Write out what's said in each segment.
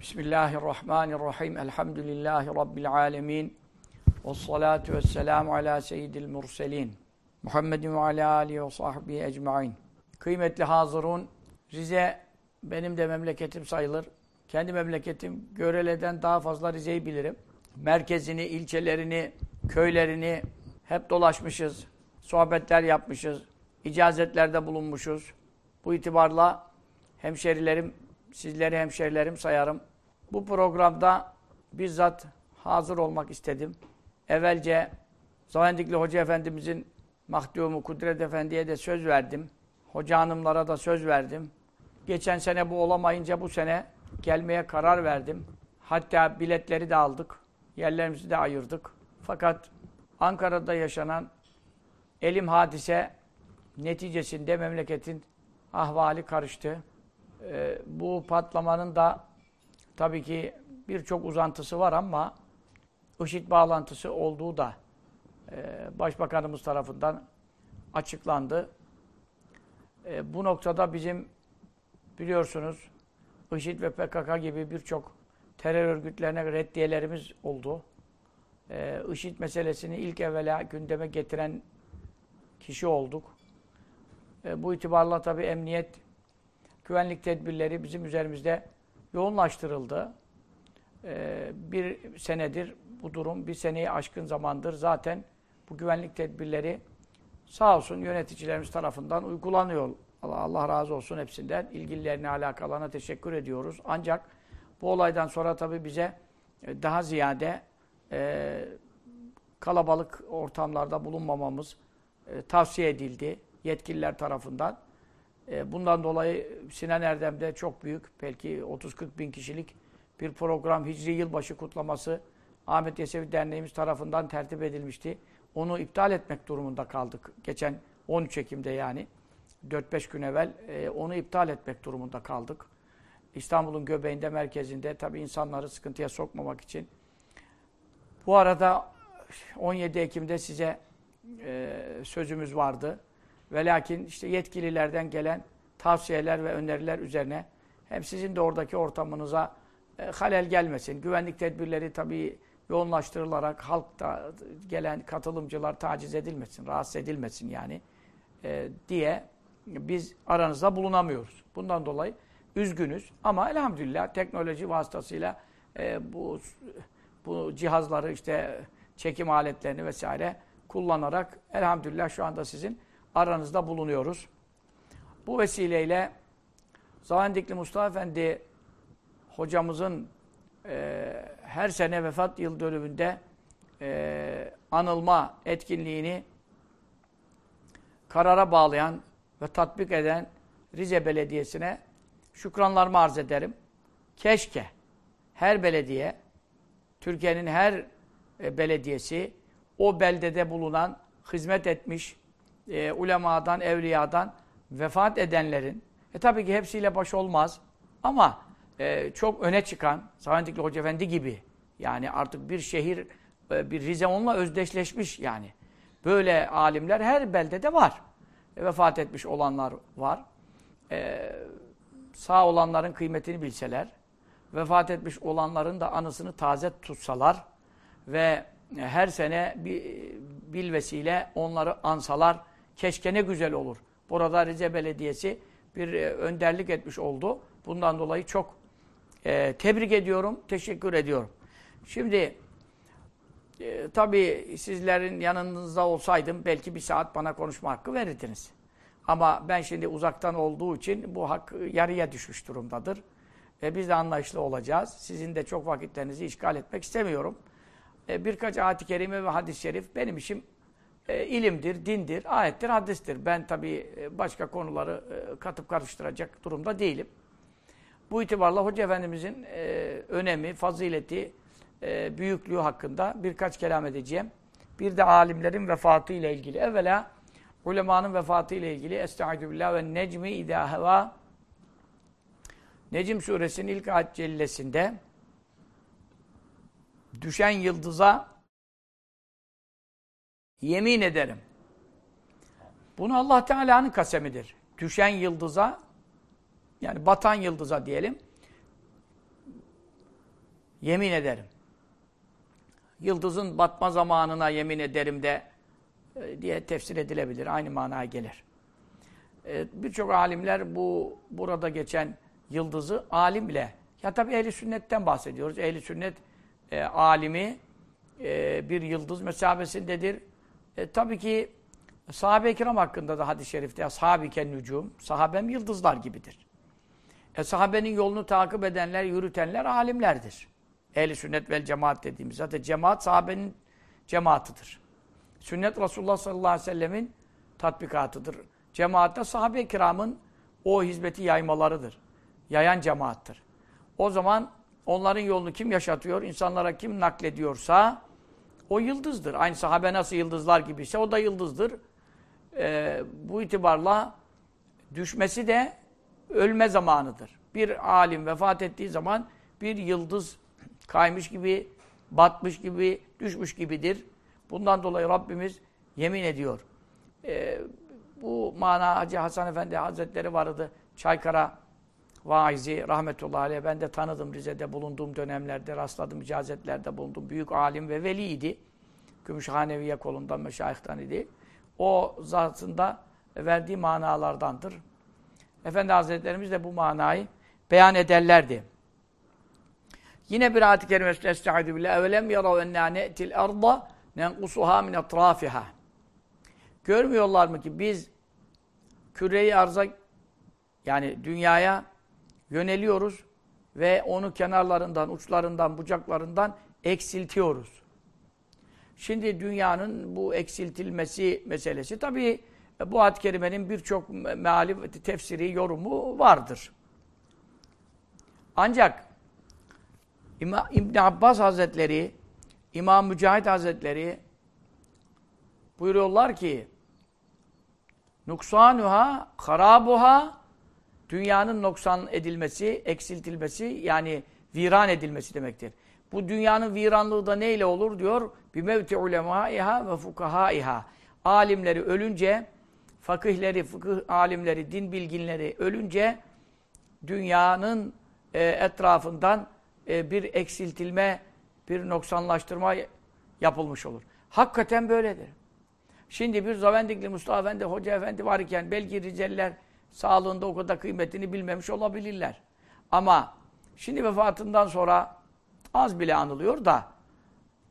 Bismillahirrahmanirrahim. Elhamdülillahi Rabbil alemin. Ve salatu ve selamu ala seyyidil murselin. Muhammedin ve ala alihi ve sahbihi ecmain. Kıymetli hazırun, Rize benim de memleketim sayılır. Kendi memleketim Görele'den daha fazla Rize'yi bilirim. Merkezini, ilçelerini, köylerini hep dolaşmışız. Sohbetler yapmışız. icazetlerde bulunmuşuz. Bu itibarla hemşerilerim, sizleri hemşerilerim sayarım. Bu programda bizzat hazır olmak istedim. Evvelce Zavendikli Hoca Efendimizin mahdumu Kudret Efendi'ye de söz verdim. Hoca hanımlara da söz verdim. Geçen sene bu olamayınca bu sene gelmeye karar verdim. Hatta biletleri de aldık. Yerlerimizi de ayırdık. Fakat Ankara'da yaşanan elim hadise neticesinde memleketin ahvali karıştı. Ee, bu patlamanın da tabii ki birçok uzantısı var ama IŞİD bağlantısı olduğu da e, Başbakanımız tarafından açıklandı. E, bu noktada bizim biliyorsunuz IŞİD ve PKK gibi birçok terör örgütlerine reddiyelerimiz oldu. E, IŞİD meselesini ilk evvela gündeme getiren kişi olduk. E, bu itibarla tabii emniyet, güvenlik tedbirleri bizim üzerimizde yoğunlaştırıldı. E, bir senedir bu durum, bir seneyi aşkın zamandır zaten bu güvenlik tedbirleri sağ olsun yöneticilerimiz tarafından uygulanıyor. Allah, Allah razı olsun hepsinden. ilgililerine, alakalarına teşekkür ediyoruz. Ancak bu olaydan sonra tabii bize e, daha ziyade e, kalabalık ortamlarda bulunmamamız e, tavsiye edildi yetkililer tarafından. E, bundan dolayı Sinan Erdem'de çok büyük, belki 30-40 bin kişilik bir program Hicri Yılbaşı kutlaması Ahmet Yesevi Derneğimiz tarafından tertip edilmişti. Onu iptal etmek durumunda kaldık. Geçen 13 Ekim'de yani 4-5 gün evvel e, onu iptal etmek durumunda kaldık. İstanbul'un göbeğinde, merkezinde tabii insanları sıkıntıya sokmamak için. Bu arada 17 Ekim'de size e, sözümüz vardı. Ve lakin işte yetkililerden gelen tavsiyeler ve öneriler üzerine hem sizin de oradaki ortamınıza e, halel gelmesin. Güvenlik tedbirleri tabii yoğunlaştırılarak halkta gelen katılımcılar taciz edilmesin, rahatsız edilmesin yani e, diye biz aranızda bulunamıyoruz. Bundan dolayı üzgünüz ama elhamdülillah teknoloji vasıtasıyla e, bu bu cihazları işte çekim aletlerini vesaire kullanarak elhamdülillah şu anda sizin aranızda bulunuyoruz. Bu vesileyle Zavendikli Mustafa Efendi hocamızın e, her sene vefat yıl dönümünde e, anılma etkinliğini karara bağlayan ve tatbik eden Rize Belediyesi'ne şükranlarımı arz ederim. Keşke her belediye, Türkiye'nin her e, belediyesi o beldede bulunan, hizmet etmiş, e, ulemadan, evliyadan vefat edenlerin, e tabii ki hepsiyle baş olmaz ama e, çok öne çıkan, Saventikli Hoca Efendi gibi, yani artık bir şehir, e, bir Rize onunla özdeşleşmiş yani. Böyle alimler her beldede var. E, vefat etmiş olanlar var. E, sağ olanların kıymetini bilseler, vefat etmiş olanların da anısını taze tutsalar ve her sene bir bil vesile onları ansalar, Keşke ne güzel olur. Burada Rize Belediyesi bir e, önderlik etmiş oldu. Bundan dolayı çok e, tebrik ediyorum, teşekkür ediyorum. Şimdi e, tabii sizlerin yanınızda olsaydım belki bir saat bana konuşma hakkı verirdiniz. Ama ben şimdi uzaktan olduğu için bu hak yarıya düşmüş durumdadır. E, biz de anlayışlı olacağız. Sizin de çok vakitlerinizi işgal etmek istemiyorum. E, birkaç ayet-i kerime ve hadis-i şerif benim işim e, ilimdir, dindir, ayettir, hadistir. Ben tabii e, başka konuları e, katıp karıştıracak durumda değilim. Bu itibarla Hoca Efendimizin önemi, fazileti, büyüklüğü hakkında birkaç kelam edeceğim. Bir de alimlerin vefatı ile ilgili. Evvela ulemanın vefatı ile ilgili Estaizu billah ve necmi idâ heva Necim suresinin ilk ayet cellesinde düşen yıldıza Yemin ederim. Bunu Allah Teala'nın kasemidir. Düşen yıldıza, yani batan yıldıza diyelim, yemin ederim. Yıldızın batma zamanına yemin ederim de e, diye tefsir edilebilir. Aynı manaya gelir. E, Birçok alimler bu burada geçen yıldızı alim bile. Ya tabi ehli sünnetten bahsediyoruz. Ehli sünnet e, alimi e, bir yıldız mesabesindedir. E, tabii ki sahabe-i kiram hakkında da hadis-i şerifte ashabiken nücum, sahabem yıldızlar gibidir. E, sahabenin yolunu takip edenler, yürütenler alimlerdir. Ehli sünnet vel cemaat dediğimiz. Zaten cemaat sahabenin cemaatıdır. Sünnet Resulullah sallallahu aleyhi ve sellemin tatbikatıdır. Cemaatte sahabe-i kiramın o hizmeti yaymalarıdır. Yayan cemaattır. O zaman onların yolunu kim yaşatıyor, insanlara kim naklediyorsa o yıldızdır. Aynı sahabe nasıl yıldızlar gibiyse o da yıldızdır. Ee, bu itibarla düşmesi de ölme zamanıdır. Bir alim vefat ettiği zaman bir yıldız kaymış gibi, batmış gibi, düşmüş gibidir. Bundan dolayı Rabbimiz yemin ediyor. Ee, bu mana Hacı Hasan Efendi Hazretleri vardı. Çaykara vaizi rahmetullahi aleyh. Ben de tanıdım Rize'de bulunduğum dönemlerde, rastladım, icazetlerde bulundum. Büyük alim ve veliydi. Gümüşhaneviye kolundan, meşayihtan idi. O zatında verdiği manalardandır. Efendi Hazretlerimiz de bu manayı beyan ederlerdi. Yine bir ayet-i kerimesinde estaizu billah. Evelem yarav ennâ ne'til arda nenkusuhâ min etrâfiha. Görmüyorlar mı ki biz küreyi arza yani dünyaya yöneliyoruz ve onu kenarlarından, uçlarından, bucaklarından eksiltiyoruz. Şimdi dünyanın bu eksiltilmesi meselesi tabii bu ayet-i kerimenin birçok meali, tefsiri, yorumu vardır. Ancak İbn Abbas Hazretleri, İmam Mücahit Hazretleri buyuruyorlar ki nuksanuha, harabuha dünyanın noksan edilmesi, eksiltilmesi yani viran edilmesi demektir. Bu dünyanın viranlığı da neyle olur diyor? Bir mevti ulemaiha ve fukahaiha. Alimleri ölünce, fakihleri, fıkıh alimleri, din bilginleri ölünce dünyanın e, etrafından e, bir eksiltilme, bir noksanlaştırma yapılmış olur. Hakikaten böyledir. Şimdi bir Zavendikli Mustafa Efendi, Hoca Efendi var iken belki Rizeliler sağlığında o kadar kıymetini bilmemiş olabilirler. Ama şimdi vefatından sonra az bile anılıyor da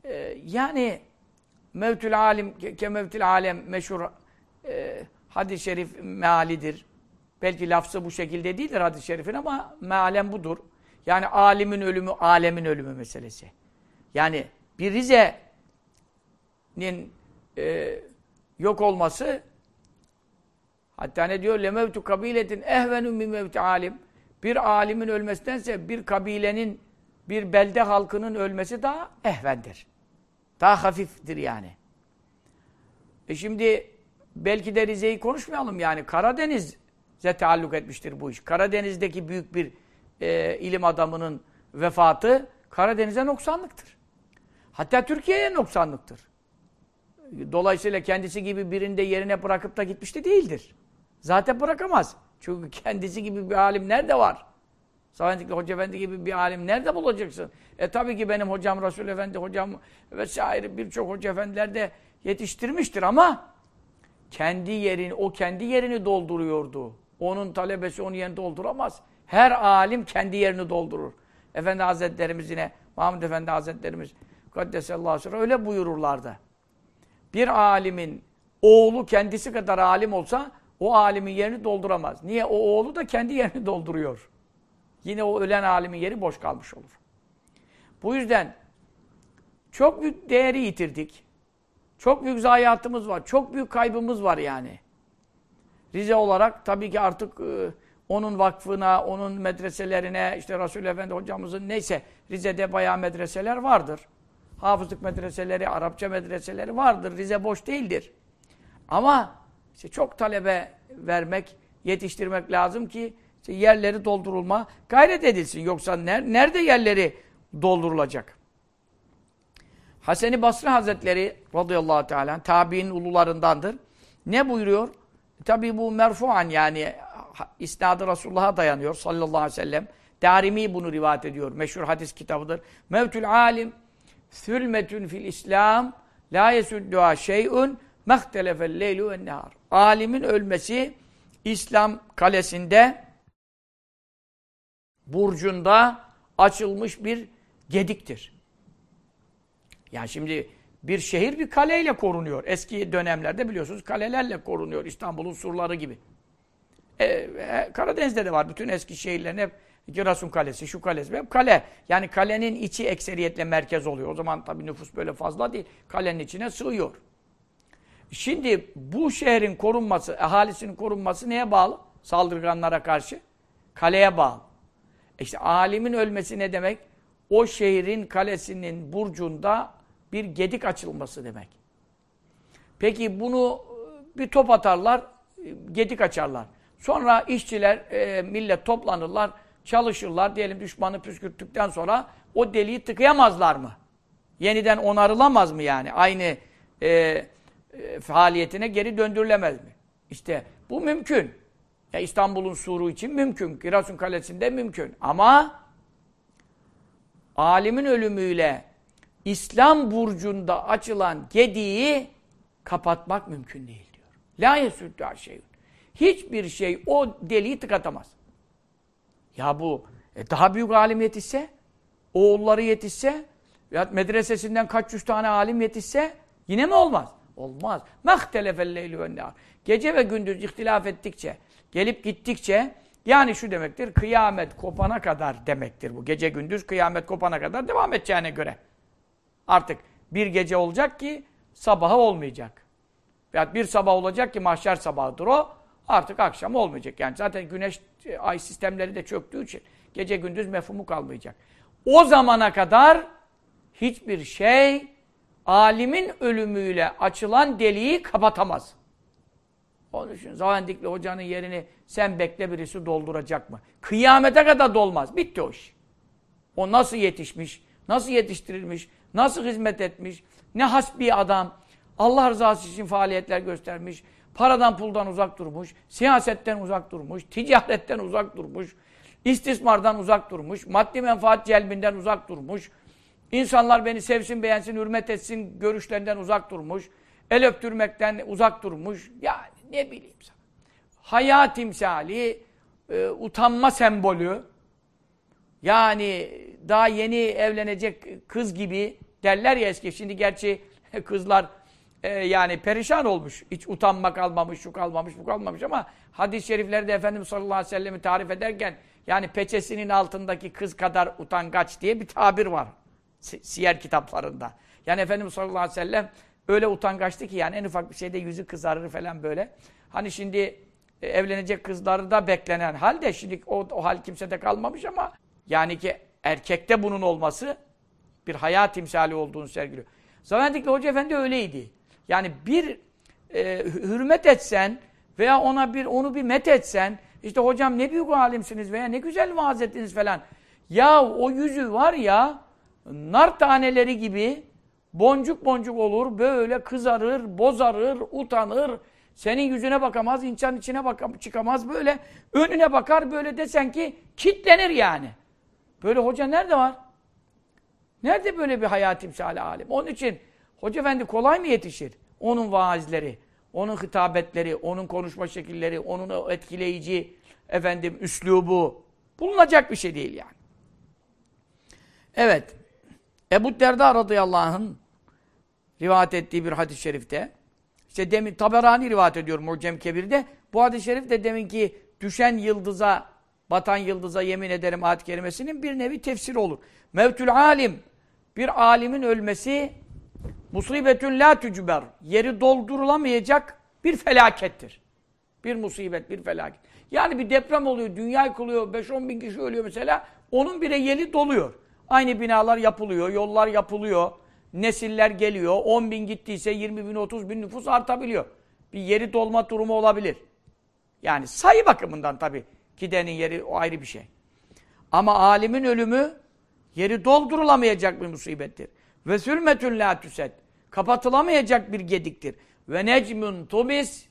e, yani mevtül alim ke mevtül alem meşhur e, hadis-i şerif mealidir. Belki lafzı bu şekilde değildir hadis-i şerifin ama mealem budur. Yani alimin ölümü, alemin ölümü meselesi. Yani bir Rize'nin e, yok olması hatta ne diyor? Lemevtu kabiletin ehvenu min mevti alim. Bir alimin ölmesindense bir kabilenin, bir belde halkının ölmesi daha ehvendir. Daha hafiftir yani. E şimdi belki de Rize'yi konuşmayalım yani. Karadeniz'e taalluk etmiştir bu iş. Karadeniz'deki büyük bir e, ilim adamının vefatı Karadeniz'e noksanlıktır. Hatta Türkiye'ye noksanlıktır. Dolayısıyla kendisi gibi birinde yerine bırakıp da gitmişti değildir. Zaten bırakamaz. Çünkü kendisi gibi bir alim nerede var? Saventikli Hoca Efendi gibi bir alim nerede bulacaksın? E tabii ki benim hocam Resul Efendi hocam vesaire birçok hoca efendiler de yetiştirmiştir ama kendi yerini, o kendi yerini dolduruyordu. Onun talebesi onun yerini dolduramaz. Her alim kendi yerini doldurur. Efendi Hazretlerimiz yine, Mahmud Efendi Hazretlerimiz Kaddesallahu aleyhi öyle buyururlardı. Bir alimin oğlu kendisi kadar alim olsa o alimin yerini dolduramaz. Niye? O oğlu da kendi yerini dolduruyor. Yine o ölen alimin yeri boş kalmış olur. Bu yüzden çok büyük değeri yitirdik. Çok büyük zayiatımız var. Çok büyük kaybımız var yani. Rize olarak tabii ki artık e, onun vakfına, onun medreselerine, işte Resul Efendi hocamızın neyse Rize'de bayağı medreseler vardır. Hafızlık medreseleri, Arapça medreseleri vardır. Rize boş değildir. Ama işte çok talebe vermek, yetiştirmek lazım ki işte yerleri doldurulma gayret edilsin. Yoksa nerede yerleri doldurulacak? Hasan-ı Basri Hazretleri radıyallahu teala tabi'in ulularındandır. Ne buyuruyor? Tabi bu merfuan yani isnadı Resulullah'a dayanıyor sallallahu aleyhi ve sellem. Darimi bunu rivayet ediyor. Meşhur hadis kitabıdır. Mevtül alim sülmetün fil İslam la yesudduha şey'un mehtelefel leylu ve nehar. Alimin ölmesi İslam kalesinde burcunda açılmış bir gediktir. Yani şimdi bir şehir bir kaleyle korunuyor. Eski dönemlerde biliyorsunuz kalelerle korunuyor. İstanbul'un surları gibi. E, e, Karadeniz'de de var. Bütün eski şehirlerin hep Giresun Kalesi, şu kalesi hep kale. Yani kalenin içi ekseriyetle merkez oluyor. O zaman tabii nüfus böyle fazla değil. Kalenin içine sığıyor. Şimdi bu şehrin korunması, ahalisinin korunması neye bağlı? Saldırganlara karşı. Kaleye bağlı. İşte alimin ölmesi ne demek? O şehrin kalesinin burcunda bir gedik açılması demek. Peki bunu e, bir top atarlar, e, gedik açarlar. Sonra işçiler, e, millet toplanırlar, çalışırlar. Diyelim düşmanı püskürttükten sonra o deliği tıkayamazlar mı? Yeniden onarılamaz mı yani? Aynı e, e, faaliyetine geri döndürülemez mi? İşte bu mümkün. Ya İstanbul'un suru için mümkün. Giresun Kalesi'nde mümkün. Ama alimin ölümüyle İslam burcunda açılan gediği kapatmak mümkün değil diyor. La yesüddü şey. Hiçbir şey o deliği tıkatamaz. Ya bu e, daha büyük alim yetişse, oğulları yetişse, medresesinden kaç yüz tane alim yetişse yine mi olmaz? Olmaz. Mehtelefel leyli ve Gece ve gündüz ihtilaf ettikçe, gelip gittikçe yani şu demektir, kıyamet kopana kadar demektir bu. Gece gündüz kıyamet kopana kadar devam edeceğine göre. Artık bir gece olacak ki sabahı olmayacak. Veya bir sabah olacak ki mahşer sabahıdır o. Artık akşam olmayacak. Yani zaten güneş, e, ay sistemleri de çöktüğü için gece gündüz mefhumu kalmayacak. O zamana kadar hiçbir şey alimin ölümüyle açılan deliği kapatamaz. Onun için Zavendikli hocanın yerini sen bekle birisi dolduracak mı? Kıyamete kadar dolmaz. Bitti o iş. O nasıl yetişmiş, nasıl yetiştirilmiş, nasıl hizmet etmiş, ne has bir adam, Allah rızası için faaliyetler göstermiş, paradan puldan uzak durmuş, siyasetten uzak durmuş, ticaretten uzak durmuş, istismardan uzak durmuş, maddi menfaat celbinden uzak durmuş, insanlar beni sevsin, beğensin, hürmet etsin görüşlerinden uzak durmuş, el öptürmekten uzak durmuş. Yani ne bileyim sana. Hayat timsali, e, utanma sembolü, yani daha yeni evlenecek kız gibi derler ya eski. Şimdi gerçi kızlar e, yani perişan olmuş. Hiç utanma kalmamış, şu kalmamış, bu kalmamış ama hadis-i şeriflerde Efendimiz sallallahu aleyhi ve sellem'i tarif ederken yani peçesinin altındaki kız kadar utangaç diye bir tabir var. Siyer kitaplarında. Yani Efendimiz sallallahu aleyhi ve sellem öyle utangaçtı ki yani en ufak bir şeyde yüzü kızarır falan böyle. Hani şimdi e, evlenecek kızları da beklenen halde şimdi o, o hal kimsede kalmamış ama yani ki erkekte bunun olması bir hayat timsali olduğunu sergiliyor. Zavendikli Hoca Efendi öyleydi. Yani bir e, hürmet etsen veya ona bir onu bir met etsen işte hocam ne büyük alimsiniz veya ne güzel vaaz ettiniz falan. Ya o yüzü var ya nar taneleri gibi boncuk boncuk olur, böyle kızarır, bozarır, utanır. Senin yüzüne bakamaz, insan içine bakam çıkamaz böyle. Önüne bakar böyle desen ki kitlenir yani. Böyle hoca nerede var? Nerede böyle bir hayat timsali alim? Onun için Hoca Efendi kolay mı yetişir? Onun vaazleri, onun hitabetleri, onun konuşma şekilleri, onun etkileyici efendim üslubu bulunacak bir şey değil yani. Evet. Ebu Derda radıyallahu anh'ın rivayet ettiği bir hadis-i şerifte işte demin Taberani rivayet ediyor Mucem Kebir'de. Bu hadis-i şerif de deminki düşen yıldıza, batan yıldıza yemin ederim ayet kerimesinin bir nevi tefsiri olur. Mevtül alim bir alimin ölmesi musibetün la tücber yeri doldurulamayacak bir felakettir. Bir musibet, bir felaket. Yani bir deprem oluyor, dünya yıkılıyor, 5-10 bin kişi ölüyor mesela. Onun bile yeri doluyor. Aynı binalar yapılıyor, yollar yapılıyor, nesiller geliyor. 10 bin gittiyse 20 bin, 30 bin nüfus artabiliyor. Bir yeri dolma durumu olabilir. Yani sayı bakımından tabii gidenin yeri o ayrı bir şey. Ama alimin ölümü yeri doldurulamayacak bir musibettir. Ve sülmetün la tüset. Kapatılamayacak bir gediktir. Ve necmun tubis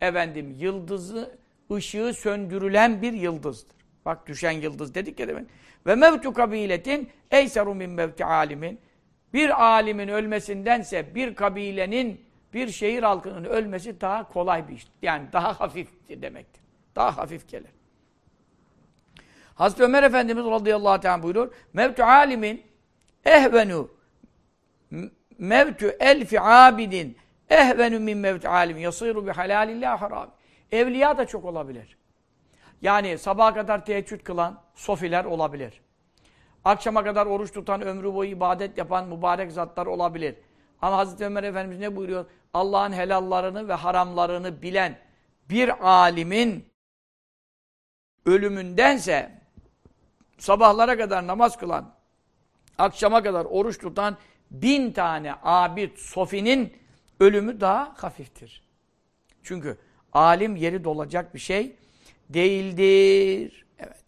efendim yıldızı ışığı söndürülen bir yıldızdır. Bak düşen yıldız dedik ya demin. Ve mevtu kabiletin eyseru min mevti alimin. Bir alimin ölmesindense bir kabilenin, bir şehir halkının ölmesi daha kolay bir iş. Yani daha hafif demektir. Daha hafif gelir. Hazreti Ömer Efendimiz radıyallahu teala buyurur. Mevtu alimin ehvenu mevtu elfi abidin ehvenu min mevtu alimin yasiru bi halalillah haram. Evliya da çok olabilir. Yani sabaha kadar teheccüd kılan sofiler olabilir. Akşama kadar oruç tutan, ömrü boyu ibadet yapan mübarek zatlar olabilir. Ama Hazreti Ömer Efendimiz ne buyuruyor? Allah'ın helallarını ve haramlarını bilen bir alimin ölümündense sabahlara kadar namaz kılan, akşama kadar oruç tutan bin tane abid sofinin ölümü daha hafiftir. Çünkü alim yeri dolacak bir şey değildir. Evet.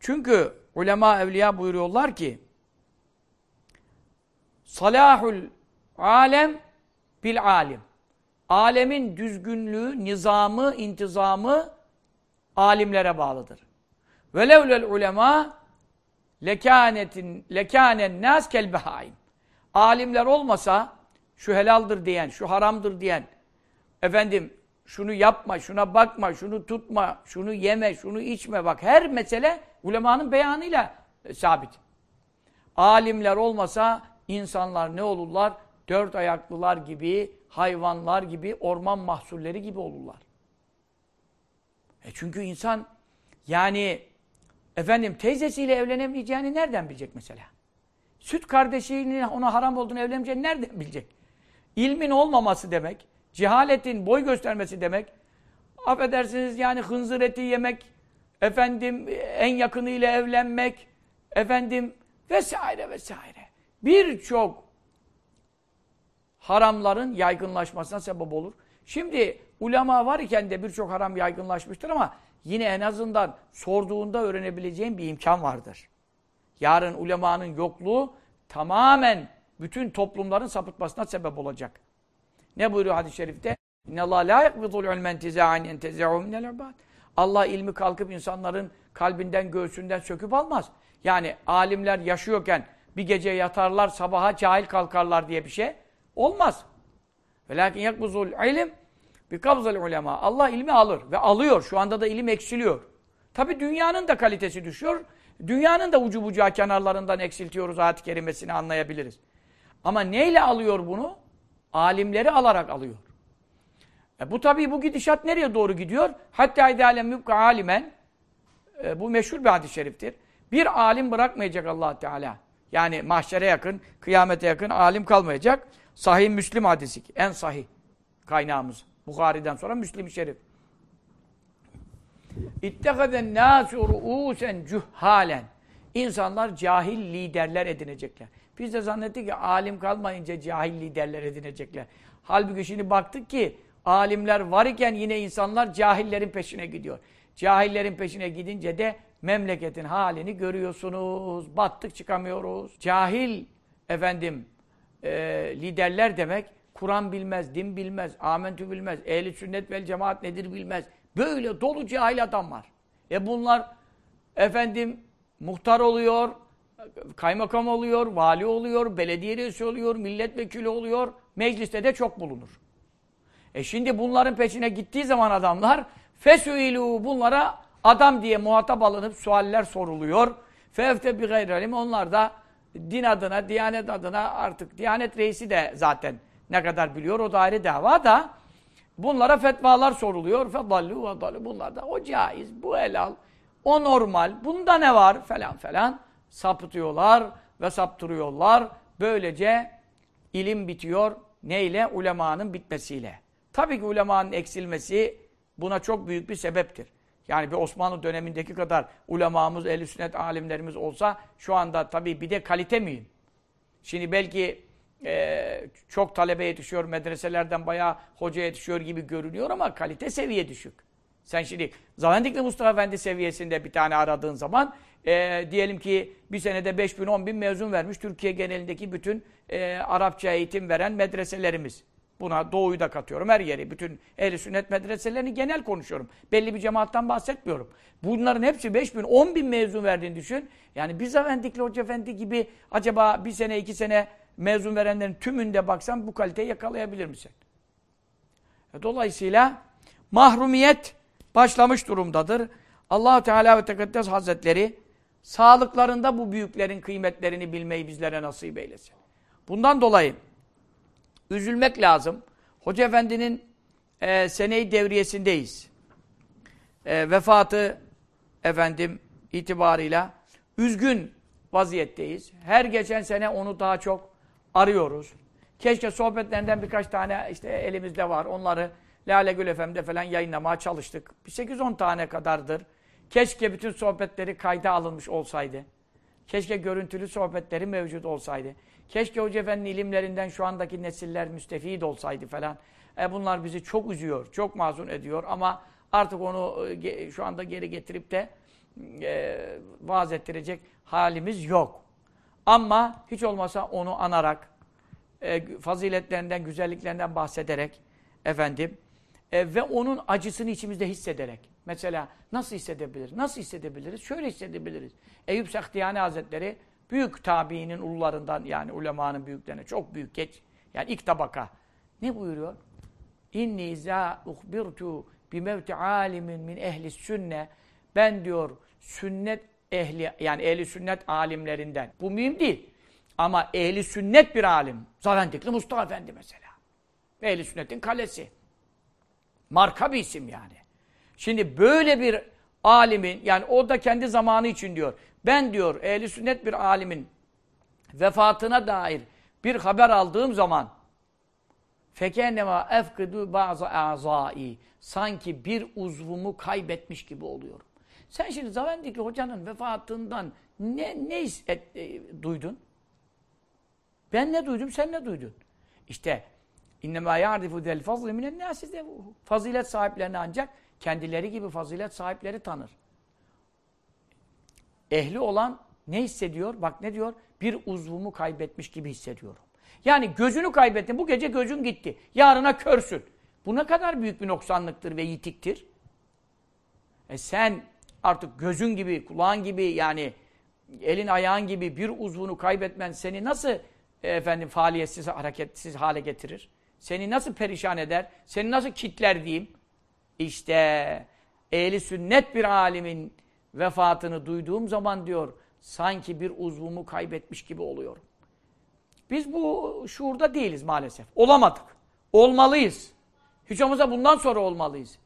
Çünkü ulema evliya buyuruyorlar ki salahul alem bil alim. Alemin düzgünlüğü, nizamı, intizamı alimlere bağlıdır. Velevlel ulema lekânetin lekânen nâs kel behaim. Alimler olmasa şu helaldir diyen, şu haramdır diyen, efendim şunu yapma, şuna bakma, şunu tutma, şunu yeme, şunu içme. Bak her mesele ulemanın beyanıyla e, sabit. Alimler olmasa insanlar ne olurlar? Dört ayaklılar gibi, hayvanlar gibi, orman mahsulleri gibi olurlar. E çünkü insan yani efendim teyzesiyle evlenemeyeceğini nereden bilecek mesela? Süt kardeşinin ona haram olduğunu evlenemeyeceğini nereden bilecek? İlmin olmaması demek, Cehaletin boy göstermesi demek. Affedersiniz yani hınzır eti yemek, efendim en yakınıyla evlenmek, efendim vesaire vesaire. Birçok haramların yaygınlaşmasına sebep olur. Şimdi ulema var iken de birçok haram yaygınlaşmıştır ama yine en azından sorduğunda öğrenebileceğin bir imkan vardır. Yarın ulemanın yokluğu tamamen bütün toplumların sapıtmasına sebep olacak. Ne buyuruyor hadis-i şerifte? İnnallâh lâ yakbidul ilmen tizâ'an yentezâ'u minel ibâd. Allah ilmi kalkıp insanların kalbinden, göğsünden söküp almaz. Yani alimler yaşıyorken bir gece yatarlar, sabaha cahil kalkarlar diye bir şey olmaz. Velakin yakbuzul ilim bir kabzal ulema. Allah ilmi alır ve alıyor. Şu anda da ilim eksiliyor. Tabi dünyanın da kalitesi düşüyor. Dünyanın da ucu bucağı kenarlarından eksiltiyoruz ayet-i kerimesini anlayabiliriz. Ama neyle alıyor bunu? Alimleri alarak alıyor. E bu tabii bu gidişat nereye doğru gidiyor? Hatta idealem yubka alimen e, bu meşhur bir hadis-i şeriftir. Bir alim bırakmayacak allah Teala. Yani mahşere yakın, kıyamete yakın alim kalmayacak. Sahih Müslim hadisi. En sahih kaynağımız. Bukhari'den sonra Müslim-i Şerif. İttehaden nâsû ru'ûsen cühhâlen. İnsanlar cahil liderler edinecekler. Biz de zannettik ki alim kalmayınca cahil liderler edinecekler. Halbuki şimdi baktık ki alimler var iken yine insanlar cahillerin peşine gidiyor. Cahillerin peşine gidince de memleketin halini görüyorsunuz. Battık çıkamıyoruz. Cahil efendim e, liderler demek Kur'an bilmez, din bilmez, amentü bilmez, ehli sünnet vel cemaat nedir bilmez. Böyle dolu cahil adam var. E bunlar efendim muhtar oluyor, kaymakam oluyor, vali oluyor, belediye reisi oluyor, milletvekili oluyor, mecliste de çok bulunur. E şimdi bunların peşine gittiği zaman adamlar fesüilû bunlara adam diye muhatap alınıp sualler soruluyor. Fefte bi gayrelim onlar da din adına, diyanet adına artık diyanet reisi de zaten ne kadar biliyor o da ayrı dava da bunlara fetvalar soruluyor. Fedallu ve bunlar da o caiz, bu helal, o normal, bunda ne var falan falan sapıtıyorlar ve saptırıyorlar. Böylece ilim bitiyor. Neyle? Ulemanın bitmesiyle. Tabii ki ulemanın eksilmesi buna çok büyük bir sebeptir. Yani bir Osmanlı dönemindeki kadar ulemamız, ehl sünnet alimlerimiz olsa şu anda tabii bir de kalite miyim? Şimdi belki e, çok talebe yetişiyor, medreselerden bayağı hoca yetişiyor gibi görünüyor ama kalite seviye düşük. Sen şimdi Zavendikli Mustafa Efendi seviyesinde bir tane aradığın zaman e, diyelim ki bir senede 5 bin 10 bin mezun vermiş Türkiye genelindeki bütün e, Arapça eğitim veren medreselerimiz. Buna doğuyu da katıyorum her yeri. Bütün ehli sünnet medreselerini genel konuşuyorum. Belli bir cemaattan bahsetmiyorum. Bunların hepsi 5 bin, 10 bin mezun verdiğini düşün. Yani biz Efendikli Hoca Efendi gibi acaba bir sene, iki sene mezun verenlerin tümünde baksan bu kaliteyi yakalayabilir misin? E, dolayısıyla mahrumiyet başlamış durumdadır. allah Teala ve Tekaddes Hazretleri sağlıklarında bu büyüklerin kıymetlerini bilmeyi bizlere nasip eylesin. Bundan dolayı üzülmek lazım. Hoca Efendi'nin e, seneyi devriyesindeyiz. E, vefatı efendim itibarıyla üzgün vaziyetteyiz. Her geçen sene onu daha çok arıyoruz. Keşke sohbetlerinden birkaç tane işte elimizde var. Onları Lale Gül FM'de falan yayınlamaya çalıştık. 8-10 tane kadardır. Keşke bütün sohbetleri kayda alınmış olsaydı. Keşke görüntülü sohbetleri mevcut olsaydı. Keşke Hoca Efendi'nin ilimlerinden şu andaki nesiller müstefid olsaydı falan. E bunlar bizi çok üzüyor, çok mazun ediyor ama artık onu e, şu anda geri getirip de e, vaaz ettirecek halimiz yok. Ama hiç olmasa onu anarak, e, faziletlerinden, güzelliklerinden bahsederek efendim e, ve onun acısını içimizde hissederek. Mesela nasıl hissedebiliriz? Nasıl hissedebiliriz? Şöyle hissedebiliriz. Eyüp Sahtiyani Hazretleri büyük tabiinin ulularından yani ulemanın büyüklerine çok büyük geç. Yani ilk tabaka. Ne buyuruyor? İnni za uhbirtu bi mevti alimin min ehli sünne. Ben diyor sünnet ehli yani ehli sünnet alimlerinden. Bu mühim değil. Ama ehli sünnet bir alim. Zavendikli Mustafa Efendi mesela. Ehli sünnetin kalesi. Marka bir isim yani. Şimdi böyle bir alimin yani o da kendi zamanı için diyor. Ben diyor ehli sünnet bir alimin vefatına dair bir haber aldığım zaman fekennema efkidu bazı azai sanki bir uzvumu kaybetmiş gibi oluyorum. Sen şimdi Zavendikli hocanın vefatından ne ne et, e, duydun? Ben ne duydum, sen ne duydun? İşte innema ya'rifu del fazl minen nasi fazilet sahiplerini ancak kendileri gibi fazilet sahipleri tanır. Ehli olan ne hissediyor? Bak ne diyor? Bir uzvumu kaybetmiş gibi hissediyorum. Yani gözünü kaybettin. Bu gece gözün gitti. Yarına körsün. Bu ne kadar büyük bir noksanlıktır ve yitiktir. E sen artık gözün gibi, kulağın gibi yani elin ayağın gibi bir uzvunu kaybetmen seni nasıl e, efendim faaliyetsiz, hareketsiz hale getirir? Seni nasıl perişan eder? Seni nasıl kitler diyeyim? İşte ehli sünnet bir alimin vefatını duyduğum zaman diyor sanki bir uzvumu kaybetmiş gibi oluyorum. Biz bu şuurda değiliz maalesef. Olamadık. Olmalıyız. Hiç olmazsa bundan sonra olmalıyız.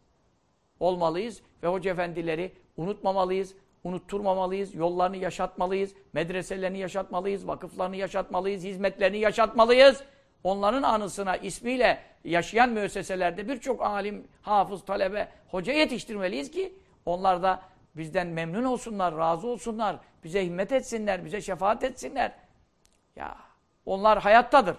Olmalıyız ve hoca efendileri unutmamalıyız, unutturmamalıyız, yollarını yaşatmalıyız, medreselerini yaşatmalıyız, vakıflarını yaşatmalıyız, hizmetlerini yaşatmalıyız. Onların anısına, ismiyle yaşayan müesseselerde birçok alim, hafız, talebe, hoca yetiştirmeliyiz ki onlar da bizden memnun olsunlar, razı olsunlar, bize himmet etsinler, bize şefaat etsinler. Ya onlar hayattadır.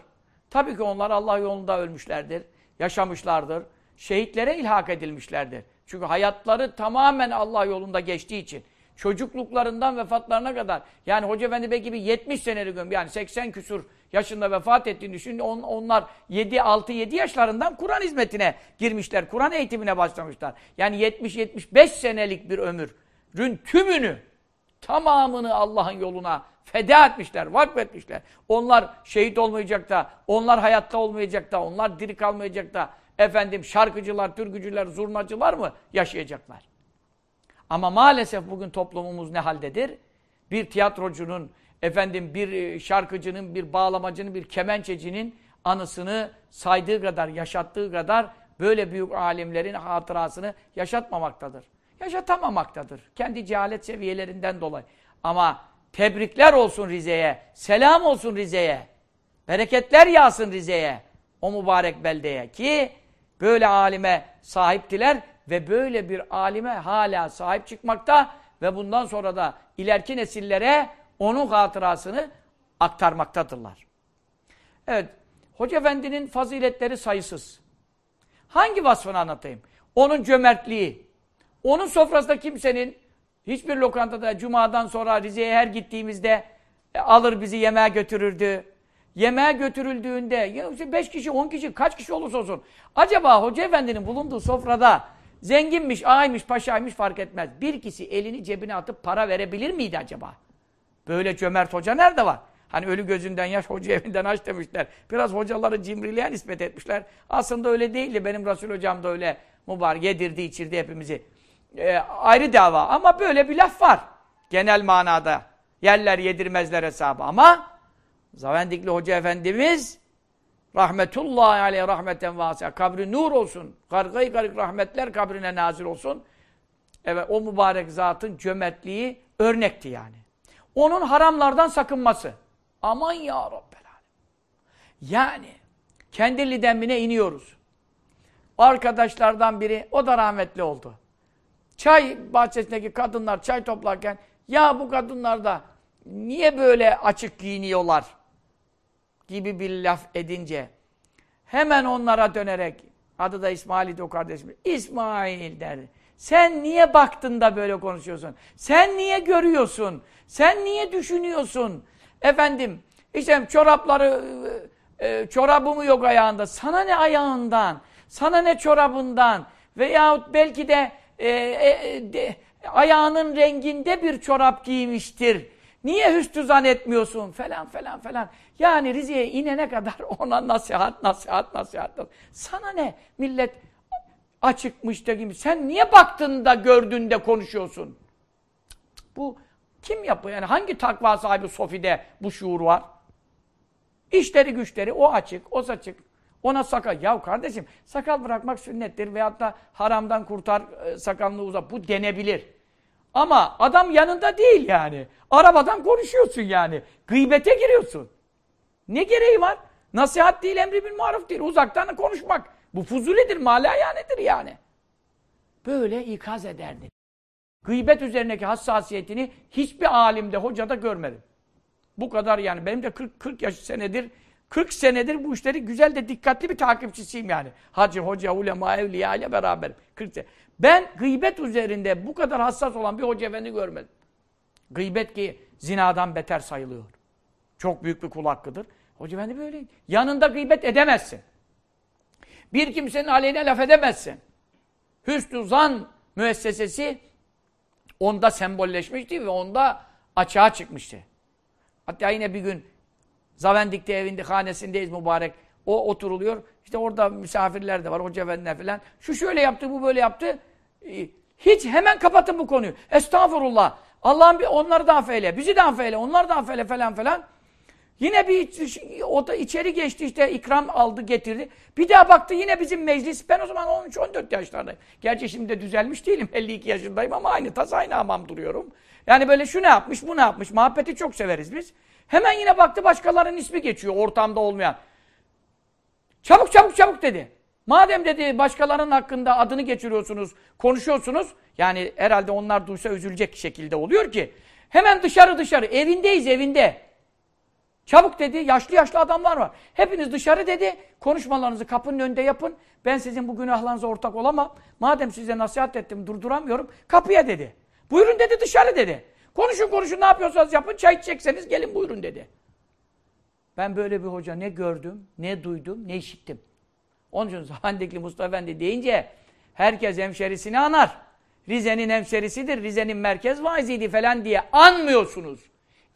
Tabii ki onlar Allah yolunda ölmüşlerdir, yaşamışlardır, şehitlere ilhak edilmişlerdir. Çünkü hayatları tamamen Allah yolunda geçtiği için. Çocukluklarından vefatlarına kadar. Yani Hoca Efendi Bey gibi 70 senelik ömür yani 80 küsur yaşında vefat ettiğini düşün. On, onlar 7, 6, 7 yaşlarından Kur'an hizmetine girmişler. Kur'an eğitimine başlamışlar. Yani 70-75 senelik bir ömürün tümünü, tamamını Allah'ın yoluna feda etmişler, vakfetmişler. Onlar şehit olmayacak da, onlar hayatta olmayacak da, onlar diri kalmayacak da, efendim şarkıcılar, türkücüler, zurnacılar mı yaşayacaklar? Ama maalesef bugün toplumumuz ne haldedir? Bir tiyatrocunun, efendim bir e, şarkıcının, bir bağlamacının, bir kemençecinin anısını saydığı kadar, yaşattığı kadar böyle büyük alimlerin hatırasını yaşatmamaktadır. Yaşatamamaktadır. Kendi cehalet seviyelerinden dolayı. Ama tebrikler olsun Rize'ye, selam olsun Rize'ye, bereketler yağsın Rize'ye, o mübarek beldeye ki böyle alime sahiptiler ve böyle bir alime hala sahip çıkmakta ve bundan sonra da ileriki nesillere onun hatırasını aktarmaktadırlar. Evet, Hoca Efendi'nin faziletleri sayısız. Hangi vasfını anlatayım? Onun cömertliği. Onun sofrasında kimsenin hiçbir lokantada cumadan sonra Rize'ye her gittiğimizde e, alır bizi yemeğe götürürdü. yemeğe götürüldüğünde ya işte beş kişi, on kişi, kaç kişi olursa olsun. Acaba Hoca Efendi'nin bulunduğu sofrada zenginmiş, ağaymış, paşaymış fark etmez. Bir kişi elini cebine atıp para verebilir miydi acaba? Böyle cömert hoca nerede var? Hani ölü gözünden yaş, hoca evinden aç demişler. Biraz hocaları cimriliğe nispet etmişler. Aslında öyle değildi. Benim Resul hocam da öyle mübarek yedirdi, içirdi hepimizi. Ee, ayrı dava. Ama böyle bir laf var. Genel manada. Yerler yedirmezler hesabı. Ama Zavendikli Hoca Efendimiz rahmetullahi aleyh rahmeten vasıya. Kabri nur olsun. Gargayı garık rahmetler kabrine nazil olsun. Evet o mübarek zatın cömertliği örnekti yani. Onun haramlardan sakınması. Aman ya Rabbel Yani kendi lidemine iniyoruz. Arkadaşlardan biri, o da rahmetli oldu. Çay bahçesindeki kadınlar çay toplarken, ya bu kadınlar da niye böyle açık giyiniyorlar? Gibi bir laf edince, hemen onlara dönerek, adı da İsmail'di o kardeşim, İsmail derdi. Sen niye baktın da böyle konuşuyorsun? Sen niye görüyorsun? Sen niye düşünüyorsun? Efendim, işte çorapları, e, e, çorabı mı yok ayağında? Sana ne ayağından? Sana ne çorabından? Veyahut belki de, e, e, de ayağının renginde bir çorap giymiştir. Niye hüsnü zannetmiyorsun? Falan falan falan. Yani Rize'ye inene kadar ona nasihat, nasihat, nasihat. Sana ne? Millet açıkmış da gibi. Sen niye baktın da gördün de konuşuyorsun? Bu kim yapıyor? Yani hangi takva sahibi Sofi'de bu şuur var? İşleri güçleri o açık, o saçık. Ona sakal. Ya kardeşim sakal bırakmak sünnettir veyahut da haramdan kurtar e, sakalını uzat. Bu denebilir. Ama adam yanında değil yani. Arabadan konuşuyorsun yani. Gıybete giriyorsun. Ne gereği var? Nasihat değil, emri bil maruf değil. Uzaktan konuşmak. Bu fuzulidir, malayanedir yani. Böyle ikaz ederdi. Gıybet üzerindeki hassasiyetini hiçbir alimde, hocada görmedim. Bu kadar yani. Benim de 40, 40 yaş senedir 40 senedir bu işleri güzel de dikkatli bir takipçisiyim yani. Hacı, hoca, ulema, evliya ile beraber. 40 sene. Ben gıybet üzerinde bu kadar hassas olan bir hoca efendi görmedim. Gıybet ki zinadan beter sayılıyor. Çok büyük bir kul hakkıdır. Hoca efendi böyle. Yanında gıybet edemezsin. Bir kimsenin aleyhine laf edemezsin. Hüsnü zan müessesesi onda sembolleşmişti ve onda açığa çıkmıştı. Hatta yine bir gün Zavendik'te evinde, hanesindeyiz mübarek. O oturuluyor. İşte orada misafirler de var, hoca efendiler falan. Şu şöyle yaptı, bu böyle yaptı. Ee, hiç hemen kapatın bu konuyu. Estağfurullah. Allah'ım bir onları da affeyle, bizi de affeyle, onları da affeyle falan falan. Yine bir o da içeri geçti işte ikram aldı getirdi. Bir daha baktı yine bizim meclis. Ben o zaman 13-14 yaşlardayım. Gerçi şimdi de düzelmiş değilim. 52 yaşındayım ama aynı tas aynı hamam duruyorum. Yani böyle şu ne yapmış bu ne yapmış. Muhabbeti çok severiz biz. Hemen yine baktı başkalarının ismi geçiyor ortamda olmayan. Çabuk çabuk çabuk dedi. Madem dedi başkalarının hakkında adını geçiriyorsunuz, konuşuyorsunuz. Yani herhalde onlar duysa üzülecek şekilde oluyor ki. Hemen dışarı dışarı. Evindeyiz evinde. Çabuk dedi. Yaşlı yaşlı adamlar var. Hepiniz dışarı dedi. Konuşmalarınızı kapının önünde yapın. Ben sizin bu günahlarınıza ortak olamam. Madem size nasihat ettim durduramıyorum. Kapıya dedi. Buyurun dedi dışarı dedi. Konuşun konuşun ne yapıyorsanız yapın. Çay içecekseniz gelin buyurun dedi. Ben böyle bir hoca ne gördüm, ne duydum, ne işittim. Onun için Zahandikli Mustafa Efendi deyince herkes hemşerisini anar. Rize'nin hemşerisidir, Rize'nin merkez vaiziydi falan diye anmıyorsunuz.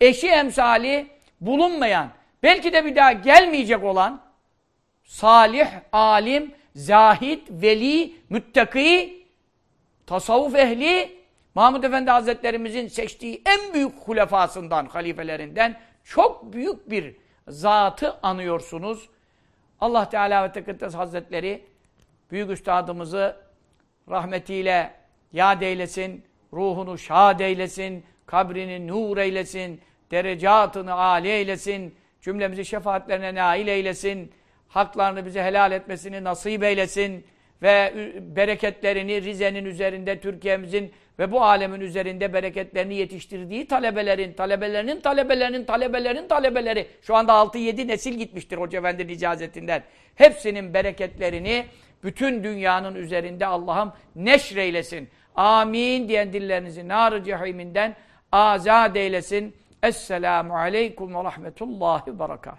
Eşi emsali bulunmayan, belki de bir daha gelmeyecek olan salih, alim, zahid, veli, müttaki, tasavvuf ehli, Mahmud Efendi Hazretlerimizin seçtiği en büyük hulefasından, halifelerinden çok büyük bir zatı anıyorsunuz. Allah Teala ve Tekaddes Hazretleri büyük üstadımızı rahmetiyle yad eylesin, ruhunu şad eylesin, kabrini nur eylesin, derecatını âli eylesin, cümlemizi şefaatlerine nail eylesin, haklarını bize helal etmesini nasip eylesin ve bereketlerini Rize'nin üzerinde, Türkiye'mizin ve bu alemin üzerinde bereketlerini yetiştirdiği talebelerin, talebelerinin, talebelerinin, talebelerinin talebeleri, şu anda 6-7 nesil gitmiştir Hoca Efendi'nin icazetinden. Hepsinin bereketlerini bütün dünyanın üzerinde Allah'ım neşreylesin. Amin diyen dillerinizi nar-ı cehiminden azat eylesin. Esselamu aleykum ve rahmetullahi ve berekatuhu.